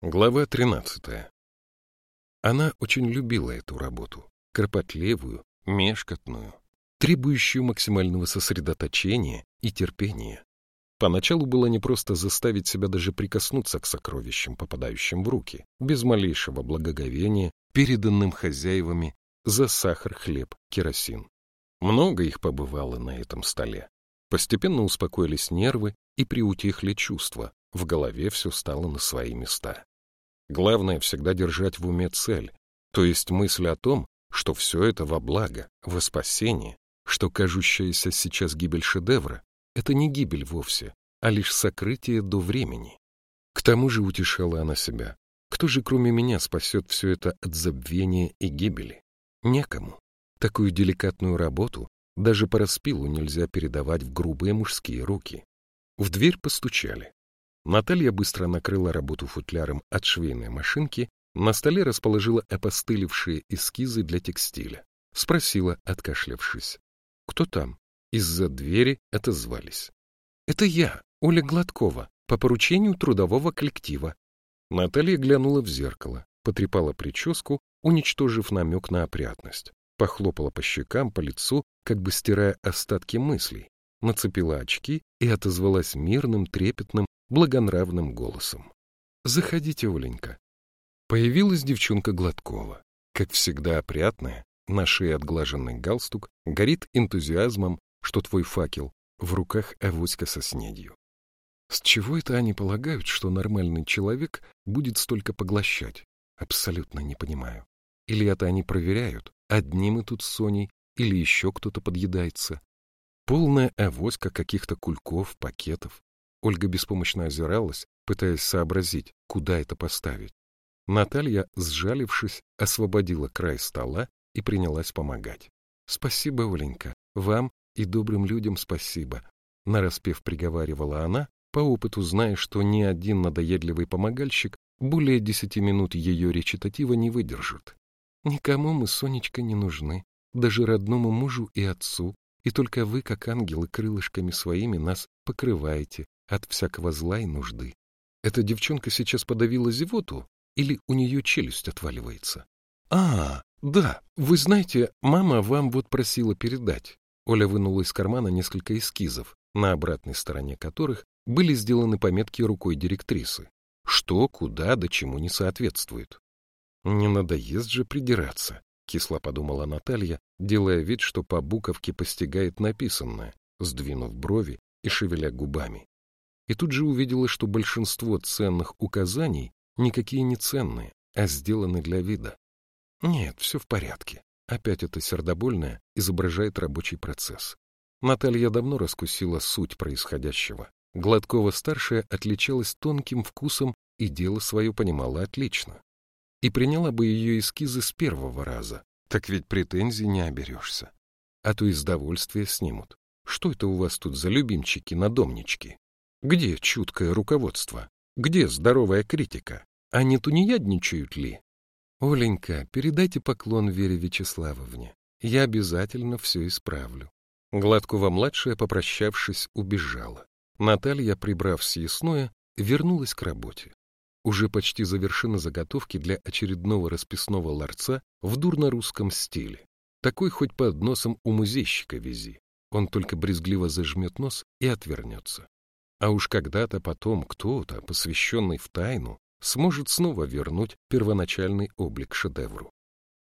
Глава 13. Она очень любила эту работу, кропотливую, мешкотную, требующую максимального сосредоточения и терпения. Поначалу было непросто заставить себя даже прикоснуться к сокровищам, попадающим в руки, без малейшего благоговения, переданным хозяевами за сахар, хлеб, керосин. Много их побывало на этом столе. Постепенно успокоились нервы и приутихли чувства, в голове все стало на свои места. Главное всегда держать в уме цель, то есть мысль о том, что все это во благо, во спасение, что кажущаяся сейчас гибель шедевра — это не гибель вовсе, а лишь сокрытие до времени. К тому же утешала она себя. Кто же, кроме меня, спасет все это от забвения и гибели? Некому. Такую деликатную работу даже по распилу нельзя передавать в грубые мужские руки. В дверь постучали. Наталья быстро накрыла работу футляром от швейной машинки, на столе расположила опостылевшие эскизы для текстиля. Спросила, откашлявшись. «Кто там?» Из-за двери отозвались. «Это я, Оля Гладкова, по поручению трудового коллектива». Наталья глянула в зеркало, потрепала прическу, уничтожив намек на опрятность. Похлопала по щекам, по лицу, как бы стирая остатки мыслей. Нацепила очки и отозвалась мирным, трепетным, благонравным голосом. «Заходите, Оленька». Появилась девчонка Гладкова. Как всегда опрятная, на шее отглаженный галстук, горит энтузиазмом, что твой факел, в руках авоська со снедью. С чего это они полагают, что нормальный человек будет столько поглощать? Абсолютно не понимаю. Или это они проверяют, одни мы тут с Соней, или еще кто-то подъедается. Полная авоська каких-то кульков, пакетов. Ольга беспомощно озиралась, пытаясь сообразить, куда это поставить. Наталья, сжалившись, освободила край стола и принялась помогать. — Спасибо, Оленька, вам и добрым людям спасибо, — нараспев приговаривала она, по опыту зная, что ни один надоедливый помогальщик более десяти минут ее речитатива не выдержит. Никому мы, Сонечка, не нужны, даже родному мужу и отцу, и только вы, как ангелы, крылышками своими нас покрываете, от всякого зла и нужды. Эта девчонка сейчас подавила зевоту или у нее челюсть отваливается? А, да, вы знаете, мама вам вот просила передать. Оля вынула из кармана несколько эскизов, на обратной стороне которых были сделаны пометки рукой директрисы. Что, куда, да чему не соответствует. Не надоест же придираться, кисло подумала Наталья, делая вид, что по буковке постигает написанное, сдвинув брови и шевеля губами и тут же увидела, что большинство ценных указаний никакие не ценные, а сделаны для вида. Нет, все в порядке. Опять это сердобольное изображает рабочий процесс. Наталья давно раскусила суть происходящего. Гладкова-старшая отличалась тонким вкусом и дело свое понимала отлично. И приняла бы ее эскизы с первого раза, так ведь претензий не оберешься. А то из довольствия снимут. Что это у вас тут за любимчики-надомнички? Где чуткое руководство? Где здоровая критика? А не тунеядничают ли? Оленька, передайте поклон Вере Вячеславовне. Я обязательно все исправлю. Гладкова-младшая, попрощавшись, убежала. Наталья, прибрав съестное, вернулась к работе. Уже почти завершены заготовки для очередного расписного ларца в дурно-русском стиле. Такой хоть под носом у музейщика вези. Он только брезгливо зажмет нос и отвернется. А уж когда-то потом кто-то, посвященный в тайну, сможет снова вернуть первоначальный облик шедевру.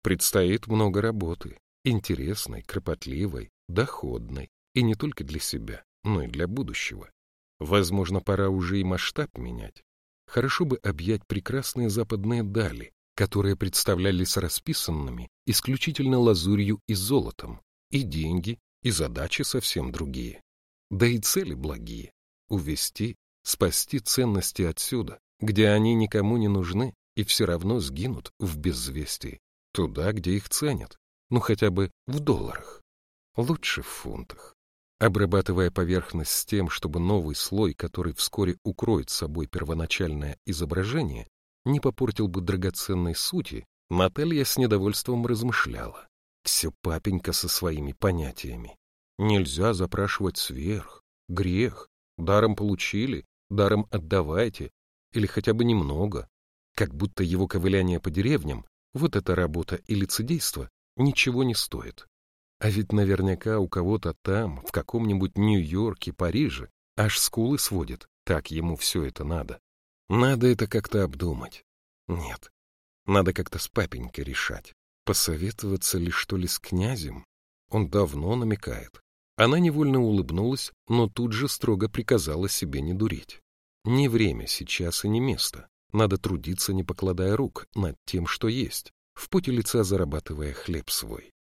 Предстоит много работы, интересной, кропотливой, доходной, и не только для себя, но и для будущего. Возможно, пора уже и масштаб менять. Хорошо бы объять прекрасные западные дали, которые представлялись расписанными исключительно лазурью и золотом, и деньги, и задачи совсем другие. Да и цели благие увести, спасти ценности отсюда, где они никому не нужны и все равно сгинут в безвестии, туда, где их ценят, ну хотя бы в долларах, лучше в фунтах. Обрабатывая поверхность с тем, чтобы новый слой, который вскоре укроет собой первоначальное изображение, не попортил бы драгоценной сути, Наталья с недовольством размышляла. Все папенька со своими понятиями. Нельзя запрашивать сверх, грех, Даром получили, даром отдавайте, или хотя бы немного. как будто его ковыляние по деревням, вот эта работа и лицедейство, ничего не стоит. А ведь наверняка у кого-то там, в каком-нибудь Нью-Йорке, Париже, аж скулы сводит, так ему все это надо. Надо это как-то обдумать. Нет, надо как-то с папенькой решать. Посоветоваться ли что ли с князем? Он давно намекает. Она невольно улыбнулась, но тут же строго приказала себе не дурить. Не время сейчас и не место. Надо трудиться, не покладая рук, над тем, что есть, в поте лица зарабатывая хлеб свой.